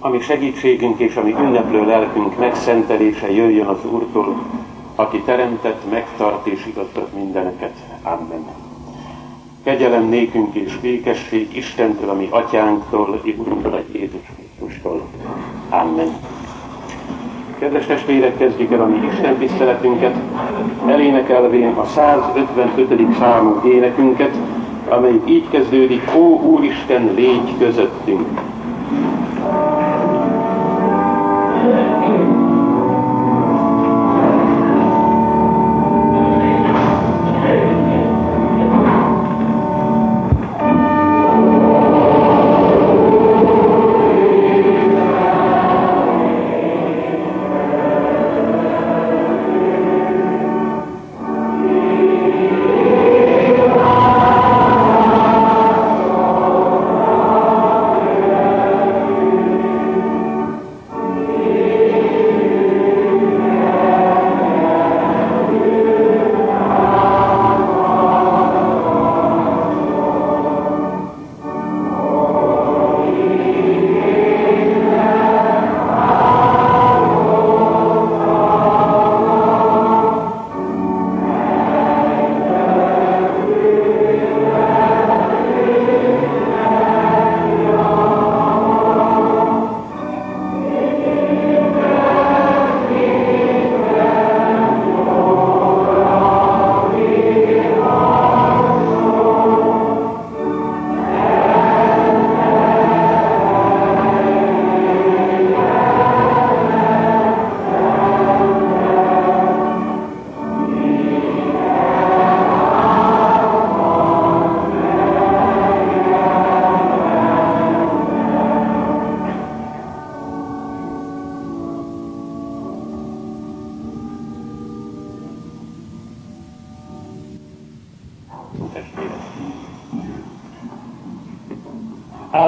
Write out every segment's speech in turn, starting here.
ami segítségünk és ami ünneplő lelkünk megszentelése jöjjön az Úrtól, aki teremtett, megtart és igazgat mindeneket. Amen. Kegyelem nékünk és békesség Istentől, ami atyánktól, Úrunktól, Jézus Krisztustól. Amen. Kedves testvérek, kezdjük el a mi Isten tiszteletünket, elénekelvén a 155. számú énekünket, amelyik így kezdődik, Ó Úristen, légy közöttünk!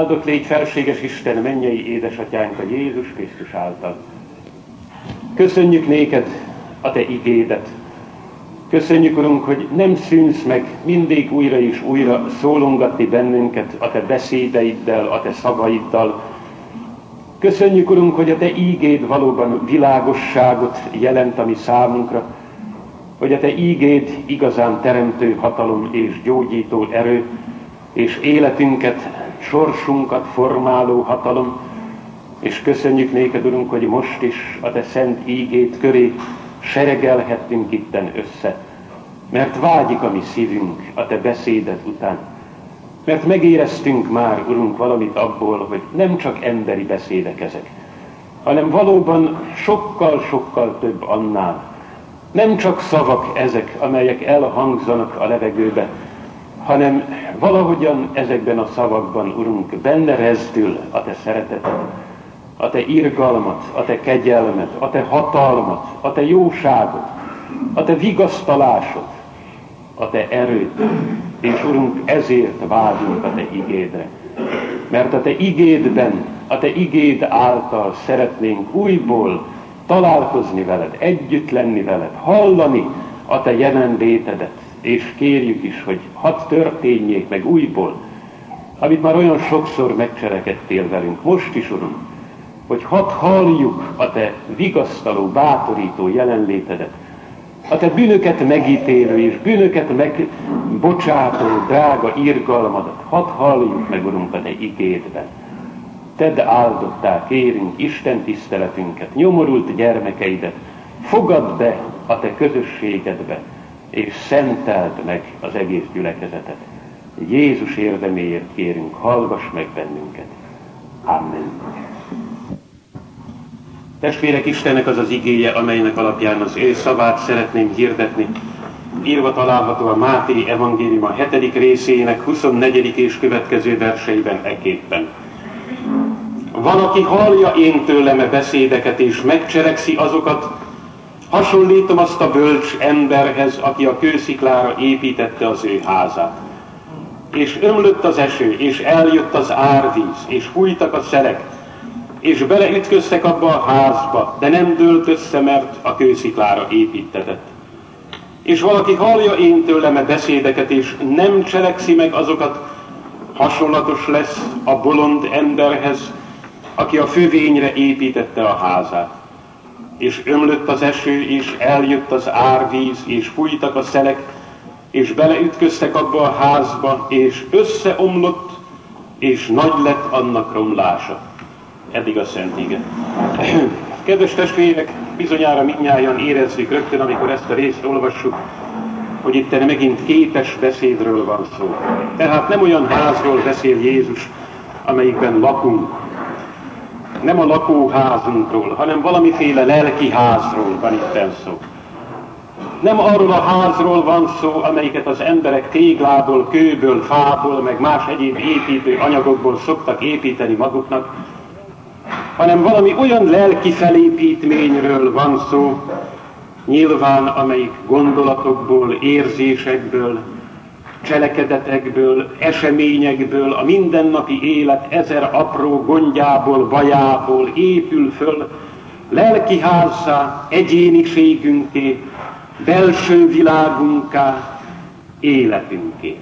Áldott légy felséges Isten, mennyei édesatyánk a Jézus Krisztus által. Köszönjük néked a Te igédet. Köszönjük, Urunk, hogy nem szűnsz meg mindig újra és újra szólongatni bennünket a Te beszédeiddel, a Te szavaiddal. Köszönjük, Urunk, hogy a Te ígéd valóban világosságot jelent a mi számunkra, hogy a Te ígéd igazán teremtő hatalom és gyógyító erő, és életünket sorsunkat formáló hatalom, és köszönjük néked, Urunk, hogy most is a Te szent ígét köré seregelhettünk itten össze, mert vágyik a mi szívünk a Te beszéded után. Mert megéreztünk már, Urunk, valamit abból, hogy nem csak emberi beszédek ezek, hanem valóban sokkal-sokkal több annál. Nem csak szavak ezek, amelyek elhangzanak a levegőbe, hanem valahogyan ezekben a szavakban, Urunk, benne rezdül a Te szereteted, a Te irgalmat, a Te kegyelmet, a Te hatalmat, a Te jóságot, a Te vigasztalásod, a Te erőt, és Urunk, ezért vágyunk a Te igédre. Mert a Te igédben, a Te igéd által szeretnénk újból találkozni veled, együtt lenni veled, hallani a Te jelenlétedet, és kérjük is, hogy hadd történjék meg újból, amit már olyan sokszor megcserekedtél velünk, most is, Uram, hogy hadd halljuk a Te vigasztaló, bátorító jelenlétedet, a Te bűnöket megítélő és bűnöket megbocsátó drága irgalmadat, hadd halljuk meg, Urunk, a Te igédben. Tedd áldottá, kérünk Isten tiszteletünket, nyomorult gyermekeidet, fogad be a Te közösségedbe, és szenteld meg az egész gyülekezetet. Jézus érdeméért kérünk, hallgass meg bennünket. Amen. Testvérek, Istennek az az igéje, amelynek alapján az ő szavát szeretném hirdetni. Írva található a Máté evangélium a 7. részének 24. és következő verseiben eképpen. Van, aki hallja én tőlem beszédeket, és megcselekszi azokat, Hasonlítom azt a bölcs emberhez, aki a kősziklára építette az ő házát. És ömlött az eső, és eljött az árvíz, és fújtak a szelek, és beleütköztek abba a házba, de nem dőlt össze, mert a kősziklára építetett. És valaki hallja én tőlem a beszédeket, és nem cselekszi meg azokat, hasonlatos lesz a bolond emberhez, aki a fövényre építette a házát. És ömlött az eső, és eljött az árvíz, és fújtak a szelek, és beleütköztek abba a házba, és összeomlott, és nagy lett annak romlása. Eddig a Szent Ige. Kedves testvérek, bizonyára mindnyájan érezzük rögtön, amikor ezt a részt olvassuk, hogy itt megint kétes beszédről van szó. Tehát nem olyan házról beszél Jézus, amelyikben lakunk. Nem a lakóházunkról, hanem valamiféle lelki házról van itt szó. Nem arról a házról van szó, amelyiket az emberek téglából, kőből, fából, meg más egyéb építő anyagokból szoktak építeni maguknak, hanem valami olyan lelki felépítményről van szó, nyilván amelyik gondolatokból, érzésekből, cselekedetekből, eseményekből, a mindennapi élet ezer apró gondjából, bajából épül föl, lelkiházzá, egyéniségünké, belső világunká, életünké.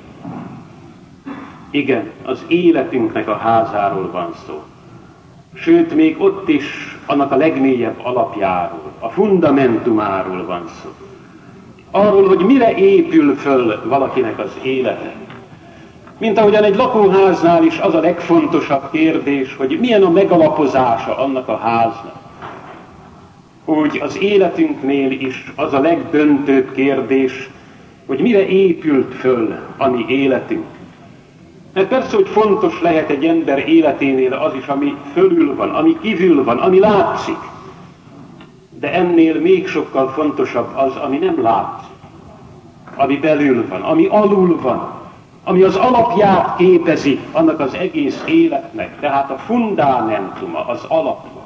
Igen, az életünknek a házáról van szó. Sőt, még ott is annak a legmélyebb alapjáról, a fundamentumáról van szó. Arról, hogy mire épül föl valakinek az élete. Mint ahogyan egy lakóháznál is az a legfontosabb kérdés, hogy milyen a megalapozása annak a háznak. Úgy az életünknél is az a legdöntőbb kérdés, hogy mire épült föl a mi életünk. Mert persze, hogy fontos lehet egy ember életénél az is, ami fölül van, ami kívül van, ami látszik. De ennél még sokkal fontosabb az, ami nem látszik. Ami belül van, ami alul van, ami az alapját képezi annak az egész életnek, tehát a fundamentuma, az alapja.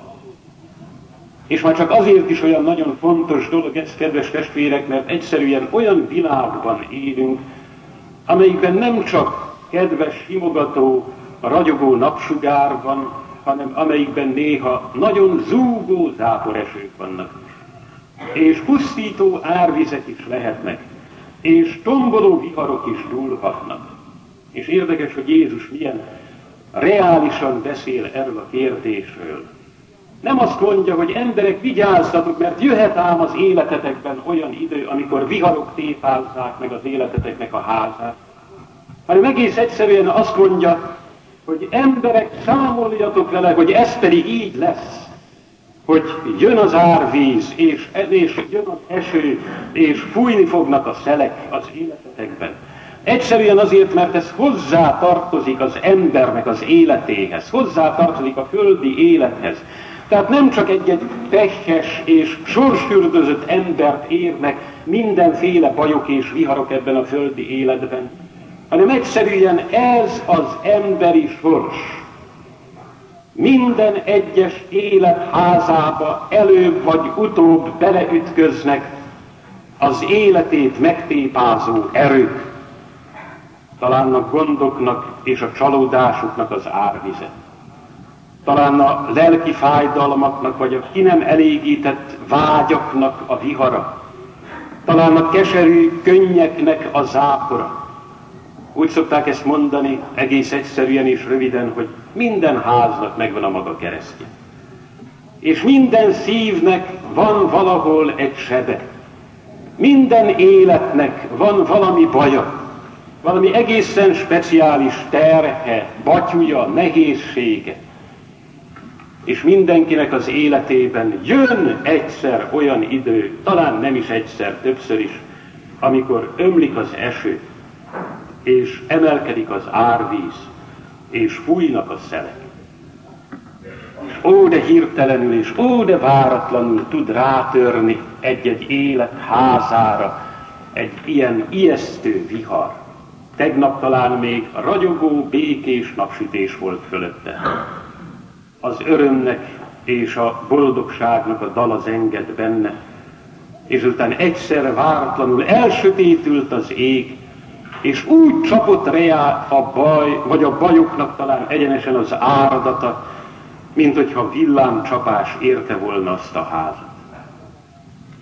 És már csak azért is olyan nagyon fontos dolog ez, kedves testvérek, mert egyszerűen olyan világban élünk, amelyikben nem csak kedves, himogató, ragyogó napsugár van, hanem amelyikben néha nagyon zúgó záporesők vannak. És pusztító árvizek is lehetnek, és tomboló viharok is dúlhatnak. És érdekes, hogy Jézus milyen reálisan beszél erről a kérdésről. Nem azt mondja, hogy emberek vigyázzatok, mert jöhet ám az életetekben olyan idő, amikor viharok tépázzák meg az életeteknek a házát, hanem egész egyszerűen azt mondja, hogy emberek számoljatok vele, hogy ez pedig így lesz, hogy jön az árvíz, és, és jön az eső, és fújni fognak a szelek az életetekben. Egyszerűen azért, mert ez hozzá tartozik az embernek az életéhez, hozzá tartozik a földi élethez. Tehát nem csak egy-egy tehes és sorsfürdözött embert érnek mindenféle bajok és viharok ebben a földi életben, hanem egyszerűen ez az emberi sors. Minden egyes életházába előbb vagy utóbb beleütköznek az életét megtépázó erők, talán a gondoknak és a csalódásuknak az árvize. Talán a lelki fájdalmaknak, vagy a ki nem elégített vágyaknak a vihara. Talán a keserű könnyeknek a zápora úgy szokták ezt mondani egész egyszerűen és röviden, hogy minden háznak megvan a maga keresztje. És minden szívnek van valahol egy sebe. Minden életnek van valami baja, valami egészen speciális terhe, batyúja, nehézsége. És mindenkinek az életében jön egyszer olyan idő, talán nem is egyszer, többször is, amikor ömlik az eső, és emelkedik az árvíz, és fújnak a szelek. Ó, de hirtelenül és ó, de váratlanul tud rátörni egy-egy élet házára egy ilyen ijesztő vihar. Tegnap talán még ragyogó, békés napsütés volt fölötte. Az örömnek és a boldogságnak a dala zenged benne, és utána egyszer váratlanul elsötétült az ég, és úgy csapott reá a baj, vagy a bajoknak talán egyenesen az áradata, mint hogyha villámcsapás érte volna azt a házat.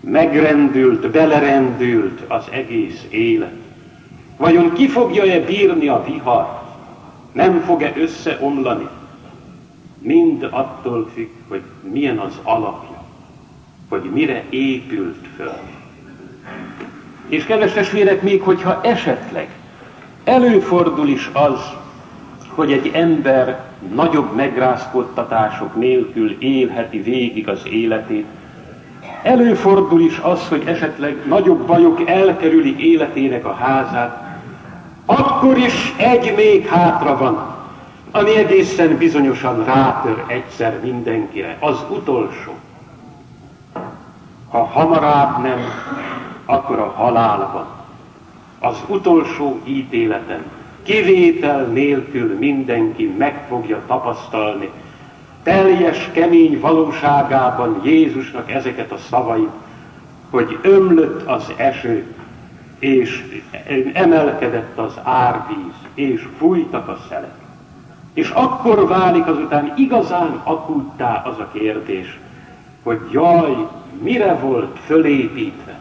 Megrendült, belerendült az egész élet. Vajon ki fogja-e bírni a vihar? Nem fog-e összeomlani? mind attól függ, hogy milyen az alapja, hogy mire épült föl. És kedves testvérek, még hogyha esetleg előfordul is az, hogy egy ember nagyobb megrázkodtatások nélkül élheti végig az életét, előfordul is az, hogy esetleg nagyobb bajok elkerülik életének a házát, akkor is egy még hátra van, ami egészen bizonyosan rátör egyszer mindenkire, az utolsó. Ha hamarabb nem, akkor a halálban, az utolsó ítéleten, kivétel nélkül mindenki meg fogja tapasztalni, teljes kemény valóságában Jézusnak ezeket a szavait, hogy ömlött az eső, és emelkedett az árvíz, és fújtak a szelek. És akkor válik azután igazán akuttá az a kérdés, hogy jaj, mire volt fölépítve.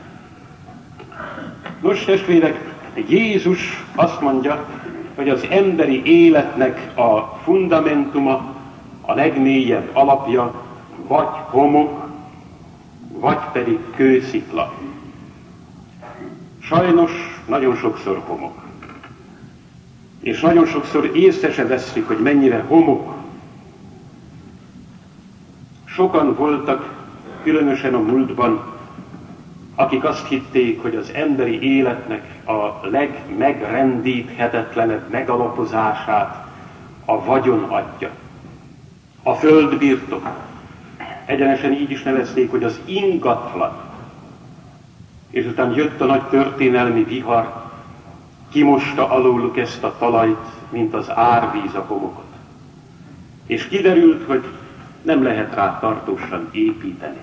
Nos, testvérek, Jézus azt mondja, hogy az emberi életnek a fundamentuma, a legmélyebb alapja vagy homok, vagy pedig kőszikla. Sajnos nagyon sokszor homok. És nagyon sokszor észre se veszik, hogy mennyire homok. Sokan voltak, különösen a múltban, akik azt hitték, hogy az emberi életnek a legmegrendíthetetlenebb megalapozását a vagyon adja. A földbirtok. Egyenesen így is nevezték, hogy az ingatlan. És utána jött a nagy történelmi vihar, kimosta alóluk ezt a talajt, mint az árvíz a homokot. És kiderült, hogy nem lehet rá tartósan építeni.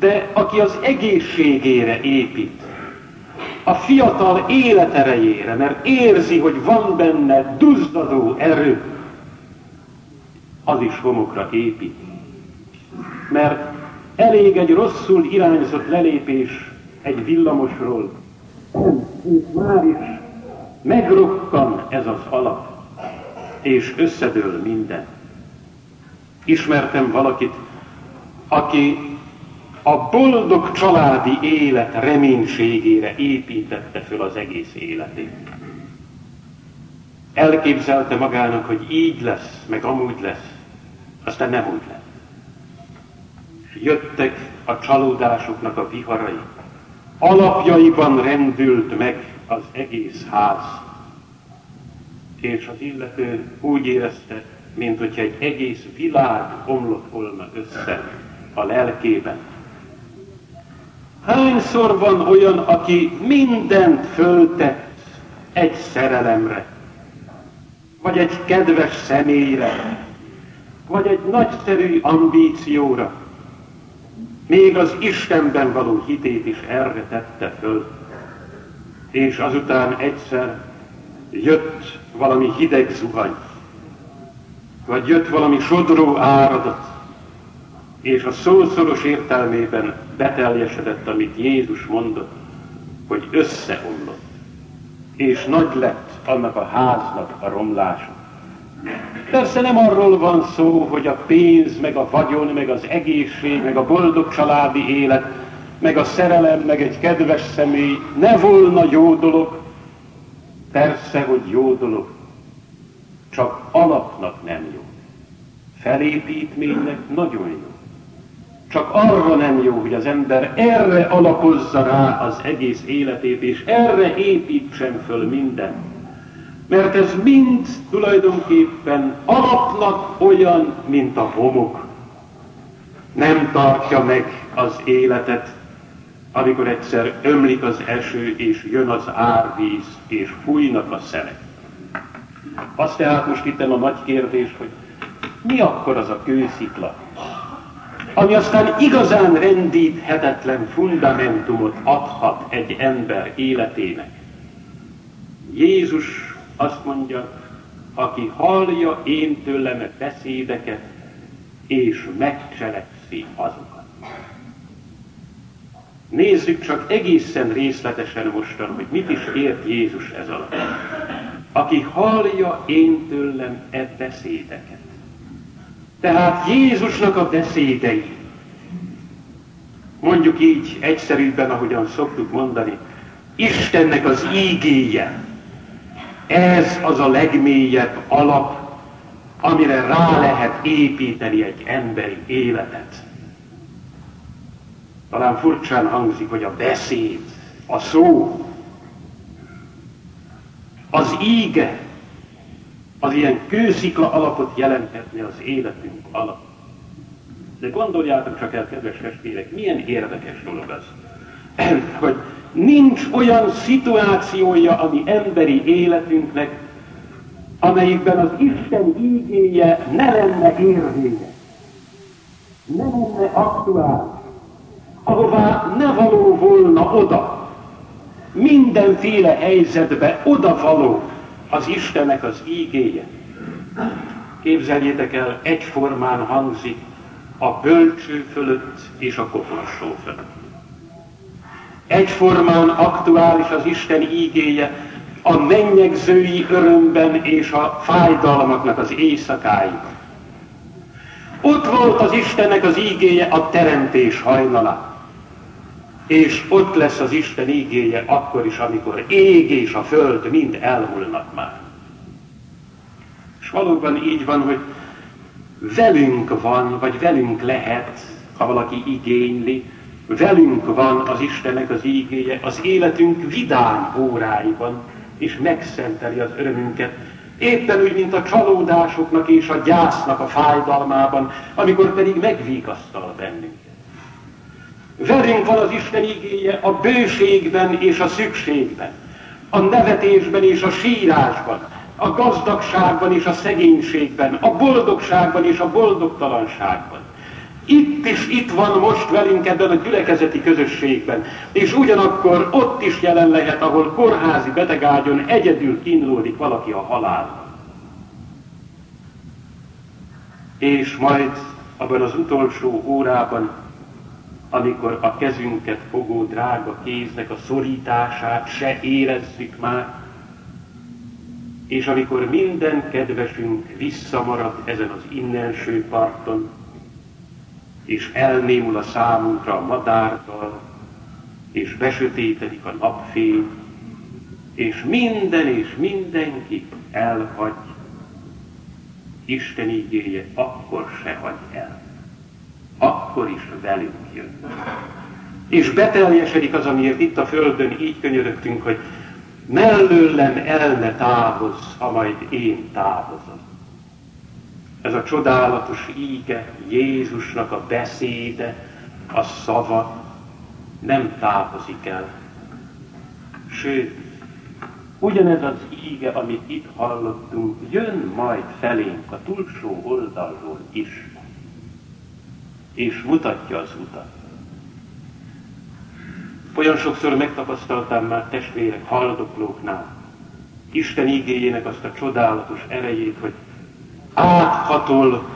De aki az egészségére épít, a fiatal életerejére, mert érzi, hogy van benne duzzadó erő, az is homokra épít. Mert elég egy rosszul irányzott lelépés egy villamosról, és már is megrokkan ez az alap, és összedől minden. Ismertem valakit, aki a boldog családi élet reménységére építette föl az egész életét. Elképzelte magának, hogy így lesz, meg amúgy lesz, aztán nem úgy lett. Jöttek a csalódásoknak a viharai, alapjaiban rendült meg az egész ház. És az illető úgy érezte, mint hogyha egy egész világ omlott volna össze a lelkében. Hányszor van olyan, aki mindent föltett egy szerelemre, vagy egy kedves személyre, vagy egy nagyszerű ambícióra, még az Istenben való hitét is erre tette föl. És azután egyszer jött valami hideg zuhany, vagy jött valami sodró áradat, és a szószoros értelmében beteljesedett, amit Jézus mondott, hogy összeomlott, és nagy lett annak a háznak a romlása. Persze nem arról van szó, hogy a pénz, meg a vagyon, meg az egészség, meg a boldog családi élet, meg a szerelem, meg egy kedves személy ne volna jó dolog. Persze, hogy jó dolog, csak alapnak nem jó. Felépítménynek nagyon jó. Csak arra nem jó, hogy az ember erre alapozza rá az egész életét, és erre építsen föl mindent mert ez mind tulajdonképpen alapnak olyan, mint a homok. Nem tartja meg az életet, amikor egyszer ömlik az eső, és jön az árvíz, és fújnak a szelek. Az tehát most itt a nagy kérdés, hogy mi akkor az a kőszikla, ami aztán igazán rendíthetetlen fundamentumot adhat egy ember életének. Jézus azt mondja, aki hallja én tőlem beszédeket, és megcselekszi azokat. Nézzük csak egészen részletesen mostan, hogy mit is ért Jézus ez alatt. Aki hallja én tőlem e beszédeket. Tehát Jézusnak a beszédei, mondjuk így egyszerűbben, ahogyan szoktuk mondani, Istennek az ígéje, ez az a legmélyebb alap, amire rá lehet építeni egy emberi életet. Talán furcsán hangzik, hogy a beszéd, a szó, az íge, az ilyen kőszikla alapot jelenthetni az életünk alatt. De gondoljátok csak el, kedves testvérek, milyen érdekes dolog az, hogy nincs olyan szituációja a mi emberi életünknek, amelyikben az Isten ígéje ne lenne érvényes, ne lenne aktuális, ahová ne való volna oda. Mindenféle helyzetbe odavaló az Istennek az ígéje. Képzeljétek el, egyformán hangzik a bölcső fölött és a koporsó fölött. Egyformán aktuális az Isten ígéje a mennyegzői örömben és a fájdalmaknak az éjszakáiban. Ott volt az Istennek az ígéje a teremtés hajnalán. És ott lesz az Isten ígéje akkor is, amikor ég és a föld mind elmúlnak már. És valóban így van, hogy velünk van, vagy velünk lehet, ha valaki igényli, velünk van az Istennek az ígéje az életünk vidám óráiban, és megszenteli az örömünket. Éppen úgy, mint a csalódásoknak és a gyásznak a fájdalmában, amikor pedig megvigasztal bennünket. Velünk van az Isten igéje a bőségben és a szükségben, a nevetésben és a sírásban, a gazdagságban és a szegénységben, a boldogságban és a boldogtalanságban. Itt is itt van most velünk ebben a gyülekezeti közösségben, és ugyanakkor ott is jelen lehet, ahol kórházi betegágyon egyedül kínlódik valaki a halálban. És majd abban az utolsó órában amikor a kezünket fogó drága kéznek a szorítását se érezzük már, és amikor minden kedvesünk visszamarad ezen az innenső parton, és elnémul a számunkra a madártal, és besötétedik a napfény, és minden és mindenki elhagy, Isten ígéje akkor se hagy el akkor is velünk jön. És beteljesedik az, amiért itt a Földön így könyörögtünk, hogy mellőlem el ne távoz, ha majd én távozom. Ez a csodálatos íge, Jézusnak a beszéde, a szava nem távozik el. Sőt, ugyanez az íge, amit itt hallottunk, jön majd felénk a túlsó oldalról is és mutatja az utat. Olyan sokszor megtapasztaltam már testvérek, haldoklóknál, Isten ígéjének azt a csodálatos erejét, hogy áthatol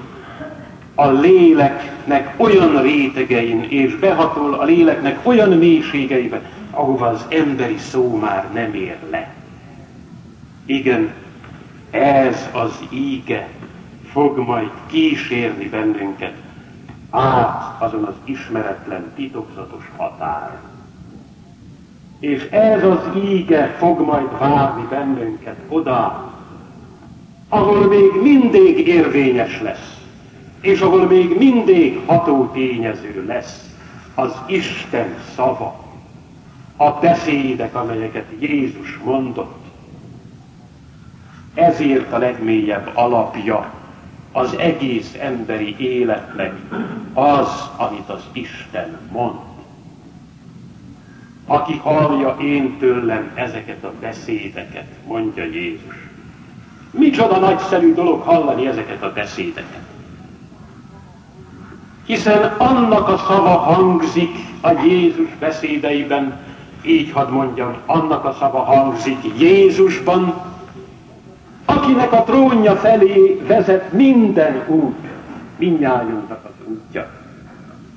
a léleknek olyan rétegein, és behatol a léleknek olyan mélységeibe, ahova az emberi szó már nem ér le. Igen, ez az íge fog majd kísérni bennünket át azon az ismeretlen, titokzatos határ. És ez az íge fog majd várni bennünket oda, ahol még mindig érvényes lesz, és ahol még mindig ható tényező lesz az Isten szava, a beszédek, amelyeket Jézus mondott. Ezért a legmélyebb alapja az egész emberi életnek az, amit az Isten mond. Aki hallja én tőlem ezeket a beszédeket, mondja Jézus. Micsoda nagyszerű dolog hallani ezeket a beszédeket. Hiszen annak a szava hangzik a Jézus beszédeiben, így hadd mondjam, annak a szava hangzik Jézusban, akinek a trónja felé vezet minden út, minnyájunknak az útja.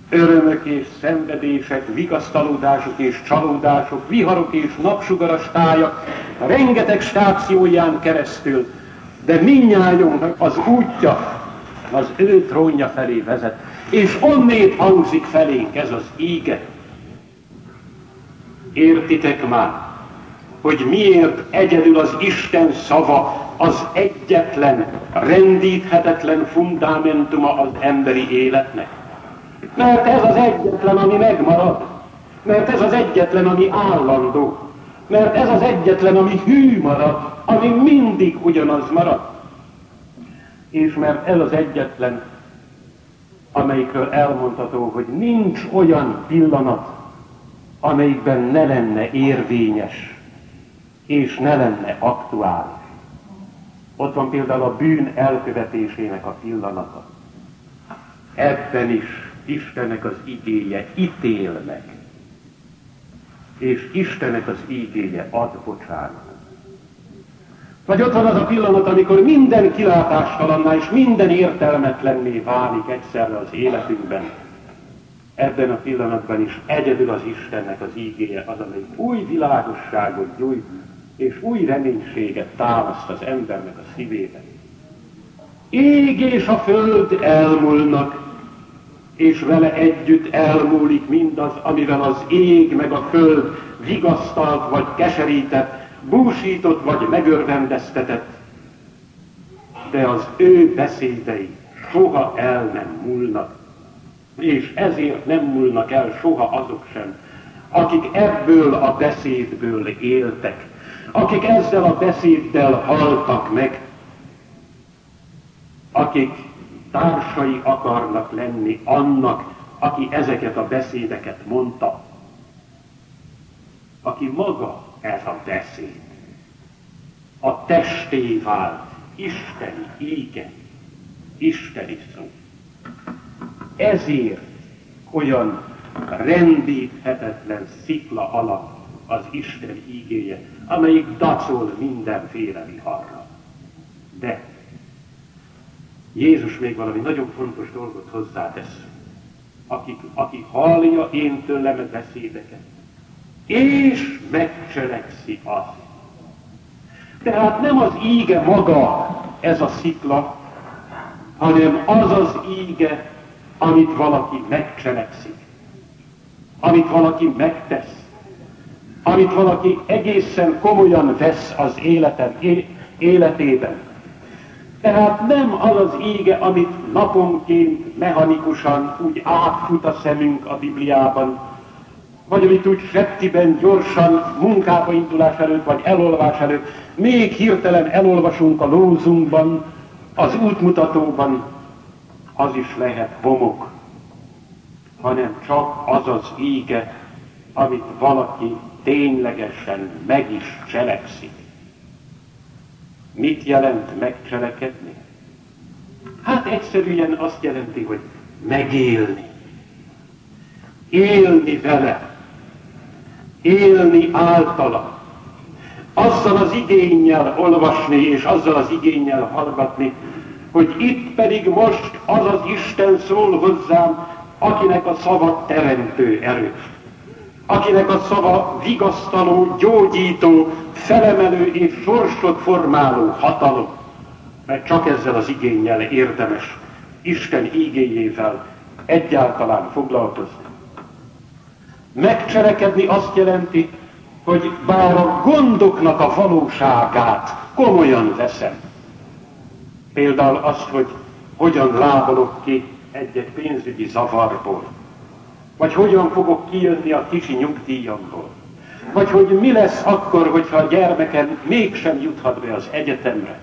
Örömök és szenvedések, vigasztalódások és csalódások, viharok és napsugaras tájak, rengeteg stációján keresztül, de minnyájunknak az útja az ő trónja felé vezet, és onnét hangzik felénk ez az íge. Értitek már, hogy miért egyedül az Isten szava az egyetlen, rendíthetetlen fundamentuma az emberi életnek? Mert ez az egyetlen, ami megmarad. Mert ez az egyetlen, ami állandó. Mert ez az egyetlen, ami hű marad, ami mindig ugyanaz marad. És mert ez az egyetlen, amelyikről elmondható, hogy nincs olyan pillanat, amelyikben ne lenne érvényes, és ne lenne aktuális. Ott van például a bűn elkövetésének a pillanata. Ebben is Istennek az igéje ítél meg. És Istennek az igéje ad bocsánat. Vagy ott van az a pillanat, amikor minden kilátástalanná és minden értelmetlenné válik egyszerre az életünkben. Ebben a pillanatban is egyedül az Istennek az ígéje az, amely új világosságot gyújt, és új reménységet támaszt az embernek a szívében. Ég és a föld elmúlnak, és vele együtt elmúlik mindaz, amivel az ég meg a föld vigasztalt vagy keserített, búsított vagy megörvendeztetett, de az ő beszédei soha el nem múlnak, és ezért nem múlnak el soha azok sem, akik ebből a beszédből éltek, akik ezzel a beszéddel haltak meg, akik társai akarnak lenni annak, aki ezeket a beszédeket mondta, aki maga ez a beszéd. A testé vált, Isteni ége, Isteni szó. Ezért olyan rendíthetetlen szikla alap az Isten ígéje, amelyik dacol mindenféle viharra. De Jézus még valami nagyon fontos dolgot hozzátesz. Aki, aki hallja én tőlem a beszédeket, és megcselekszi azt. Tehát nem az íge maga ez a szikla, hanem az az íge, amit valaki megcselekszik, amit valaki megtesz, amit valaki egészen komolyan vesz az életen, életében. Tehát nem az az ége, amit naponként mechanikusan úgy átfut a szemünk a Bibliában, vagy amit úgy septiben gyorsan munkába indulás előtt, vagy elolvás előtt, még hirtelen elolvasunk a lózunkban, az útmutatóban, az is lehet homok, hanem csak az az íge, amit valaki ténylegesen meg is cselekszik. Mit jelent megcselekedni? Hát egyszerűen azt jelenti, hogy megélni. Élni vele. Élni általa. Azzal az igényel olvasni, és azzal az igényel hallgatni, hogy itt pedig most az az Isten szól hozzám, akinek a szava teremtő erő akinek a szava vigasztaló, gyógyító, felemelő és sorsot formáló hatalom, mert csak ezzel az igényel érdemes Isten igényével egyáltalán foglalkozni. Megcselekedni azt jelenti, hogy bár a gondoknak a valóságát komolyan veszem. Például azt, hogy hogyan lábalok ki egy-egy pénzügyi zavarból, vagy hogyan fogok kijönni a kicsi nyugdíjamból? Vagy hogy mi lesz akkor, hogyha a gyermekem mégsem juthat be az egyetemre?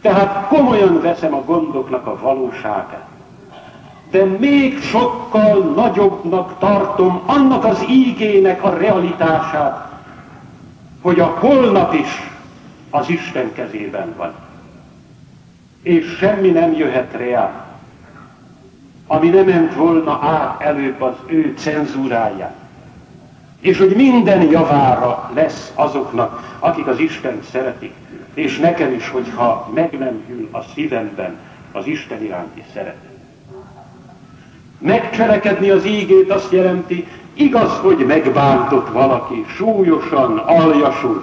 Tehát komolyan veszem a gondoknak a valóságát. De még sokkal nagyobbnak tartom annak az ígének a realitását, hogy a holnap is az Isten kezében van. És semmi nem jöhet reál ami nem ment volna át előbb az ő cenzúráján. És hogy minden javára lesz azoknak, akik az Isten szeretik, és nekem is, hogyha meg nem hűl a szívemben az Isten iránti szeretet. Megcselekedni az ígét azt jelenti, igaz, hogy megbántott valaki, súlyosan, aljasul,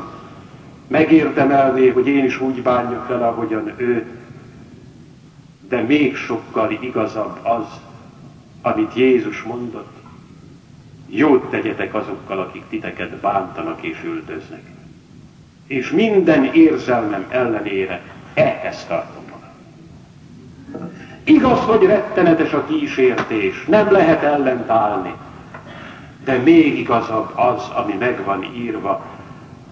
megérdemelné, hogy én is úgy bánjak vele, ahogyan ő de még sokkal igazabb az, amit Jézus mondott, jót tegyetek azokkal, akik titeket bántanak és üldöznek. És minden érzelmem ellenére ehhez tartom magam. Igaz, hogy rettenetes a kísértés, nem lehet ellent állni, de még igazabb az, ami meg van írva,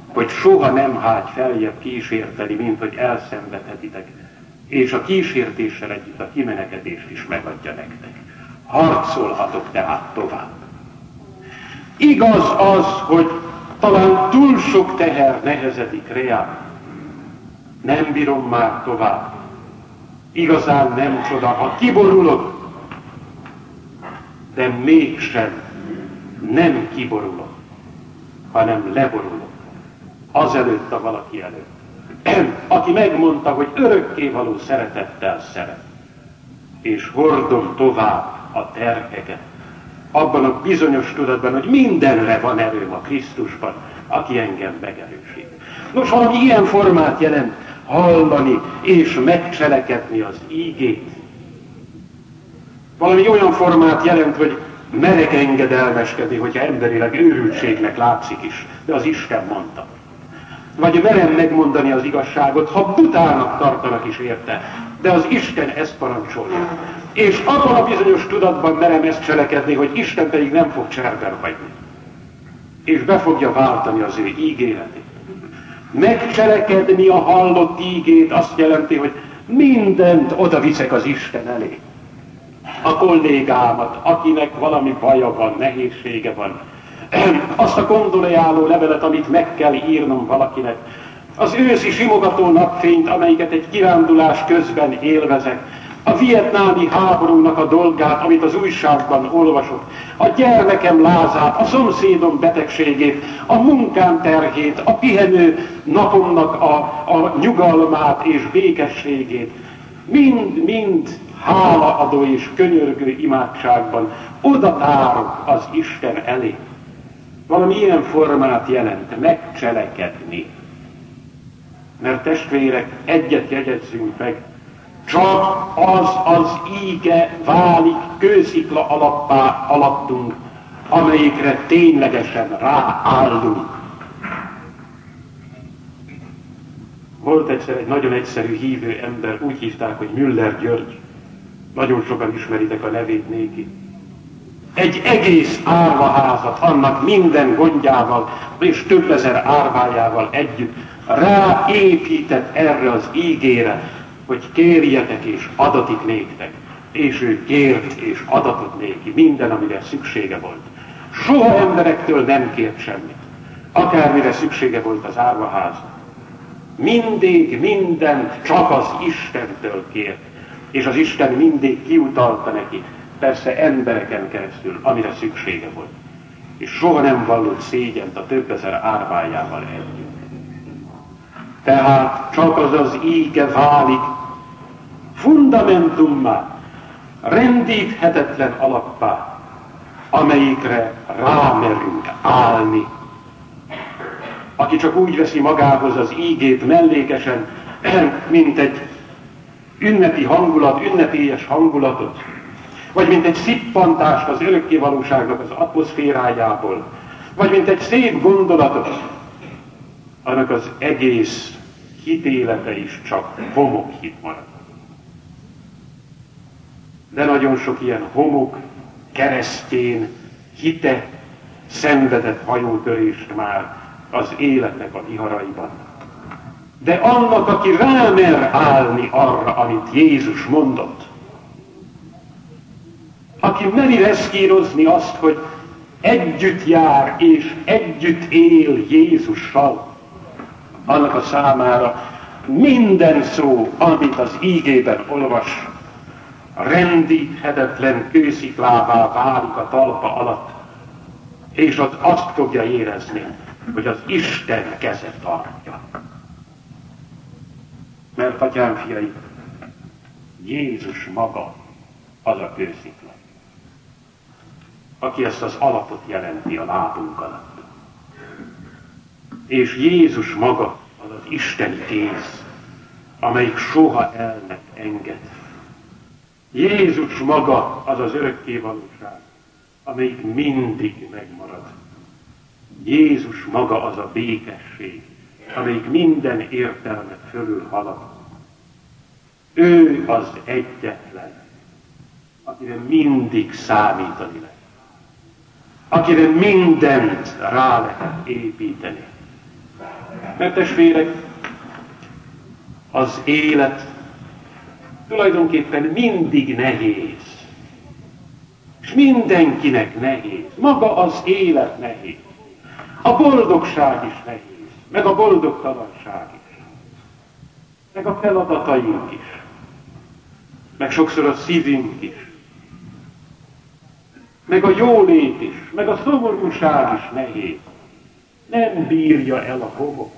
hogy soha nem hágy feljebb kísérteni, mint hogy elszenvedhetitek, és a kísértéssel együtt a kimenekedést is megadja nektek. Harcolhatok tehát tovább. Igaz az, hogy talán túl sok teher nehezedik reám. Nem bírom már tovább. Igazán nem csoda, ha kiborulok, de mégsem nem kiborulok, hanem leborulok. Azelőtt a valaki előtt. Aki megmondta, hogy örökké való szeretettel szeret. És hordom tovább a terheket. Abban a bizonyos tudatban, hogy mindenre van erőm a Krisztusban, aki engem megerősít. Nos, valami ilyen formát jelent hallani és megcselekedni az ígét. Valami olyan formát jelent, hogy merek engedelmeskedni, hogyha emberileg őrültségnek látszik is, de az Isten mondta. Vagy merem megmondani az igazságot, ha butának tartanak is érte, de az Isten ezt parancsolja. És abban a bizonyos tudatban merem ezt cselekedni, hogy Isten pedig nem fog cserben hagyni. És be fogja váltani az ő ígéretét. Megcselekedni a hallott ígét azt jelenti, hogy mindent oda viszek az Isten elé a kollégámat, akinek valami baja van, nehézsége van, azt a gondolajáló levelet, amit meg kell írnom valakinek, az őszi simogató napfényt, amelyiket egy kirándulás közben élvezek, a vietnámi háborúnak a dolgát, amit az újságban olvasok, a gyermekem lázát, a szomszédom betegségét, a munkám terhét, a pihenő napomnak a, a nyugalmát és békességét, mind, mind hálaadó és könyörgő imádságban oda tárok az Isten elé. Valami ilyen formát jelent, megcselekedni. Mert testvérek, egyet jegyezzünk meg, csak az az íge válik kőszikla alappá alattunk, amelyikre ténylegesen ráállunk. Volt egyszer egy nagyon egyszerű hívő ember, úgy hívták, hogy Müller György. Nagyon sokan ismeritek a nevét néki. Egy egész árvaházat annak minden gondjával és több ezer árvájával együtt ráépített erre az ígére, hogy kérjetek és adatik néktek. És ő kért és adatot néki minden, amire szüksége volt. Soha emberektől nem kért semmit. Akármire szüksége volt az árvaház. Mindig mindent csak az Istentől kért és az Isten mindig kiutalta neki, persze embereken keresztül, amire szüksége volt. És soha nem vallott szégyent a több ezer árvájával együtt. Tehát csak az az íge válik fundamentummá, rendíthetetlen alappá, amelyikre rámerünk állni. Aki csak úgy veszi magához az ígét mellékesen, mint egy ünnepi hangulat, ünnepélyes hangulatot, vagy mint egy szippantást az örökkévalóságnak az atmoszférájából, vagy mint egy szép gondolatot, annak az egész hitélete is csak hit marad. De nagyon sok ilyen homok, keresztjén, hite, szenvedett hajótörést már az életnek a viharaiban de annak, aki rámer állni arra, amit Jézus mondott. Aki meri reszkírozni azt, hogy együtt jár és együtt él Jézussal, annak a számára minden szó, amit az ígében olvas, rendíthetetlen kősziklává válik a talpa alatt, és ott azt fogja érezni, hogy az Isten keze tartja. Mert atyám fiai, Jézus maga az a kőszikla, aki ezt az alapot jelenti a lábunk alatt. És Jézus maga az az isteni kéz, amelyik soha el nem enged, Jézus maga az az örökké valóság, amelyik mindig megmarad. Jézus maga az a békesség, amelyik minden értelmet fölül halad. Ő az egyetlen, akire mindig számítani lehet, akire mindent rá lehet építeni. Mert testvérek, az élet tulajdonképpen mindig nehéz. És mindenkinek nehéz. Maga az élet nehéz. A boldogság is nehéz. Meg a boldogtalanság is. Meg a feladataink is. Meg sokszor a szívünk is. Meg a jólét is. Meg a szomorúság is nehéz. Nem bírja el a homok.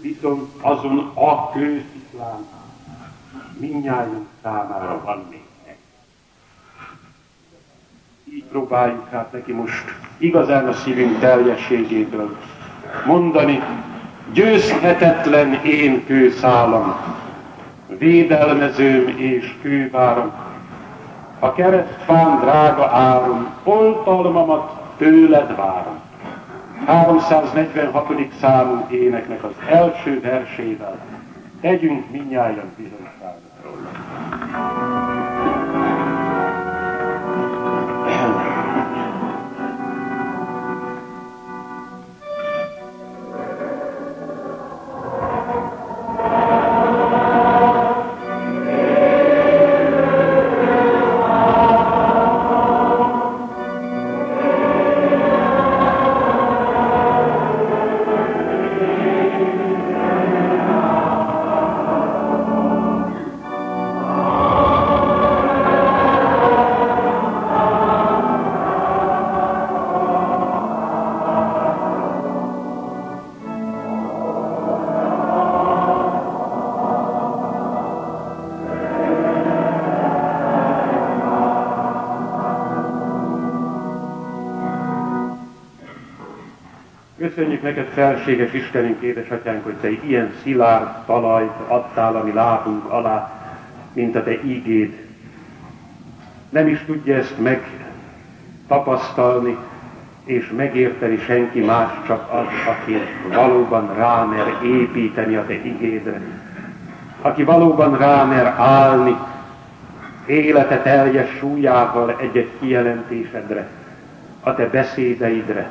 Viszont azon a kősziklán mindnyájunk számára van egy. Így próbáljuk hát neki most igazán a szívünk teljességéből mondani, győzhetetlen én kőszálam, védelmezőm és kőváram, a keresztfán drága áron, oltalmamat tőled várom. 346. számú éneknek az első versével tegyünk minnyáján bizonyságot. Neked, felséges Istenünk, édesatyánk, hogy te ilyen szilárd talajt adtál a mi lábunk alá, mint a te ígéd. Nem is tudja ezt meg tapasztalni és megérteni senki más, csak az, aki valóban rámer építeni a te igédre. Aki valóban rámer állni élete teljes súlyával egy-egy kijelentésedre, a te beszédeidre,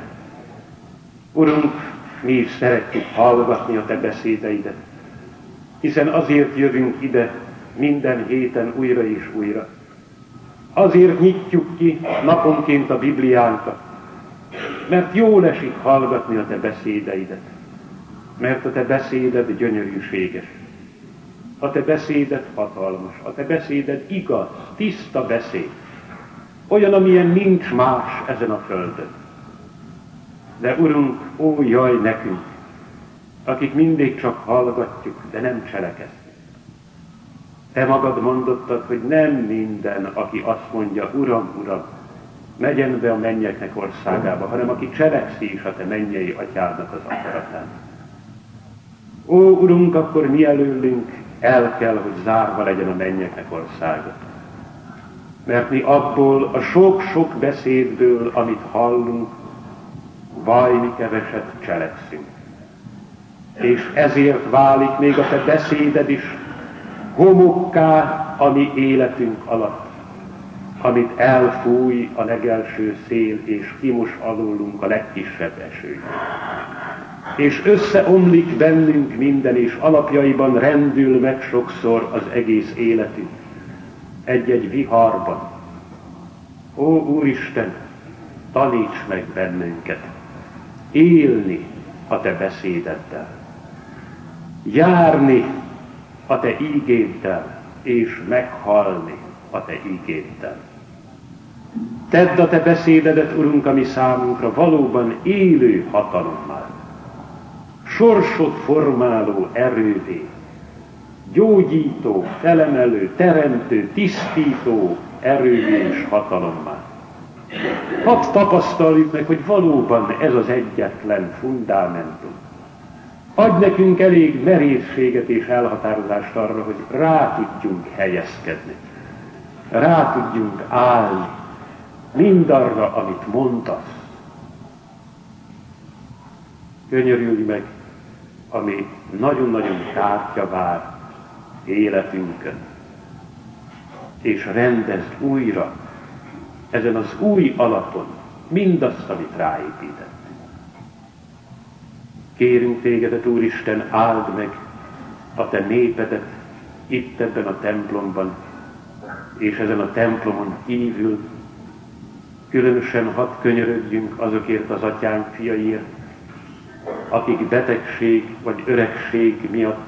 Urunk, mi is szeretjük hallgatni a Te beszédeidet, hiszen azért jövünk ide minden héten újra és újra. Azért nyitjuk ki naponként a Bibliánkat, mert jól esik hallgatni a Te beszédeidet, mert a Te beszéded gyönyörűséges, a Te beszéded hatalmas, a Te beszéded igaz, tiszta beszéd, olyan, amilyen nincs más ezen a földön. De Urunk, ó jaj nekünk, akik mindig csak hallgatjuk, de nem cselekedünk. Te magad mondottad, hogy nem minden, aki azt mondja, Uram, Uram, megyen be a mennyeknek országába, hanem aki cselekszi is a te mennyei atyádnak az akaratán. Ó, Urunk, akkor mi előlünk el kell, hogy zárva legyen a mennyeknek országa. Mert mi abból a sok-sok beszédből, amit hallunk, vaj, mi keveset cselekszünk. És ezért válik még a te beszéded is homokká a mi életünk alatt, amit elfúj a legelső szél, és kimos alólunk a legkisebb eső. És összeomlik bennünk minden, és alapjaiban rendül meg sokszor az egész életünk. Egy-egy viharban. Ó, Úristen, taníts meg bennünket! Élni a te beszédeddel, járni a te ígéddel, és meghalni a te ígéddel. Tedd a te beszédedet, Urunk, ami számunkra valóban élő hatalommá, sorsot formáló erővé, gyógyító, felemelő, teremtő, tisztító erővé és hatalommá. Hadd tapasztaljuk meg, hogy valóban ez az egyetlen fundamentum. Adj nekünk elég merészséget és elhatározást arra, hogy rá tudjunk helyezkedni. rá tudjunk állni mindarra, amit mondasz. Könyörülj meg, ami nagyon-nagyon kártya vár életünkön, és rendezd újra ezen az új alapon mindazt, amit ráépítettünk. Kérünk tégedet, Úristen, áld meg a te népedet itt ebben a templomban, és ezen a templomon kívül, különösen hadd könyörögjünk azokért az atyánk fiaiért, akik betegség vagy öregség miatt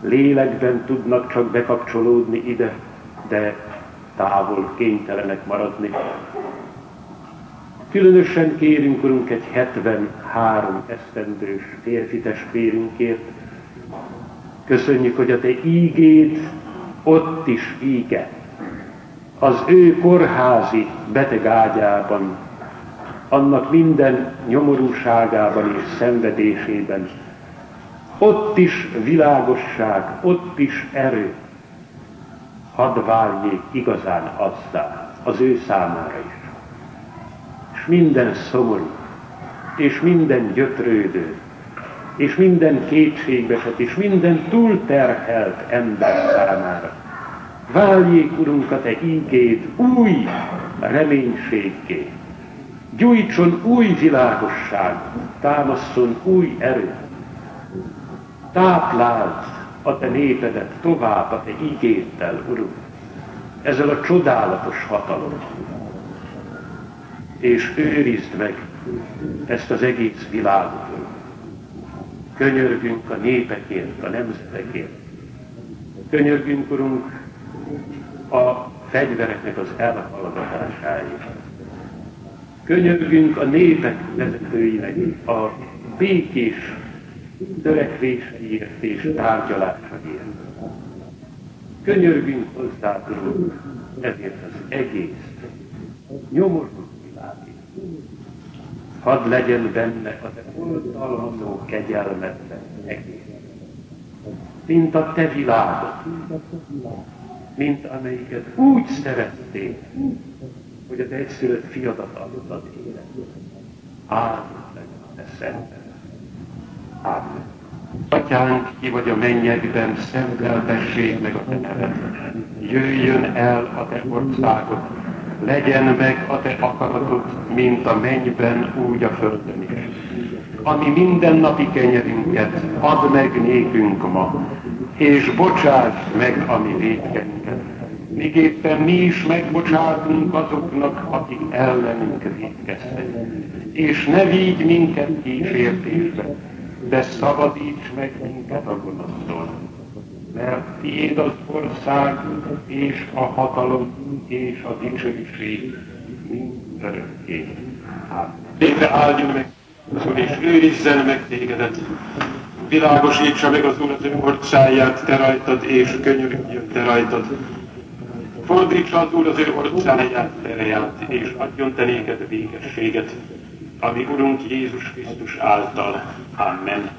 lélekben tudnak csak bekapcsolódni ide, de távol kénytelenek maradni. Különösen kérünk, Urunk, egy 73 esztendős férfi testvérünkért. Köszönjük, hogy a Te ígéd ott is íge. Az ő kórházi beteg ágyában, annak minden nyomorúságában és szenvedésében. Ott is világosság, ott is erő. Hadd váljék igazán azzá, az ő számára is. És minden szomorú, és minden gyötrődő, és minden kétségbeset, és minden túlterhelt ember számára. Váljék, Urunk, a Te ígéd új reménységgé. Gyújtson új világosság, támaszson új erőt. Tápláld a Te népedet tovább a Te ígéddel, Urunk, ezzel a csodálatos hatalom. És őrizd meg ezt az egész világot, Urunk. Könyörgünk a népekért, a nemzetekért. Könyörgünk, Urunk, a fegyvereknek az elhallgatásáért. Könyörgünk a népek vezetőinek a békés törekvéseiért és tárgyalásaiért. Könyörgünk hozzá, Urunk, ezért az egész nyomorult világért. Hadd legyen benne a te oltalmazó kegyelmetben egész. Mint a te világod, mint amelyiket úgy szerették, hogy az egyszülött fiadat adott élet. Áldott meg a te szented. Atyánk, ki vagy a mennyekben, szenteltessék meg a te neved. Jöjjön el a te országod, legyen meg a te akaratod, mint a mennyben, úgy a földön is. Ami mindennapi kenyerünket add meg nékünk ma, és bocsáss meg a mi védkenünket. Miképpen mi is megbocsátunk azoknak, akik ellenünk védkeztek. És ne vigy minket kísértésbe, de szabadíts meg minket a gonosztól. Mert tiéd az ország, és a hatalom, és a dicsőség mind örökké. Végre áldjon meg, és őrizzen meg tégedet. Világosítsa meg az Úr az ő orcáját, te rajtad, és könyörüljön te rajtad. Fordítsa az Úr az ő orcáját, tereját, és adjon te néked végességet, ami Urunk Jézus Krisztus által. Amen.